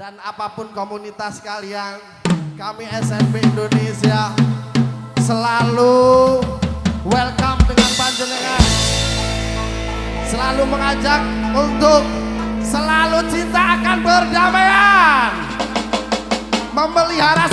dan apa pun komunitas kalian, kami SNB Indonesia selalu welcome dengan panjenengan. Selalu mengajak untuk selalu cinta akan perdamaian. Memelihara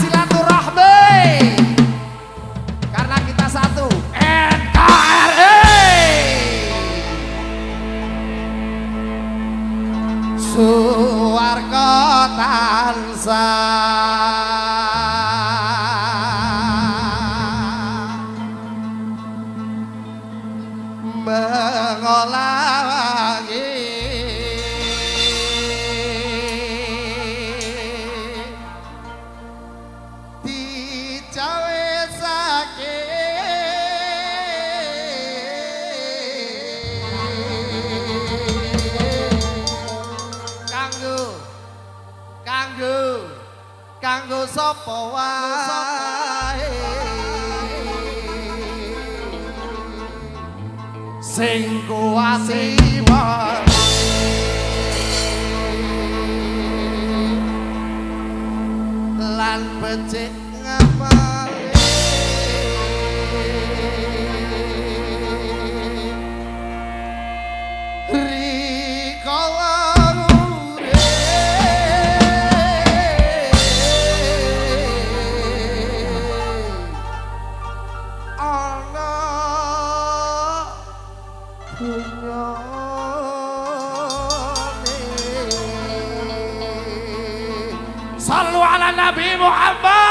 sa kanggo sapa wae? Sing kuwasi lan becik ngapale صلوا على النبي محمد.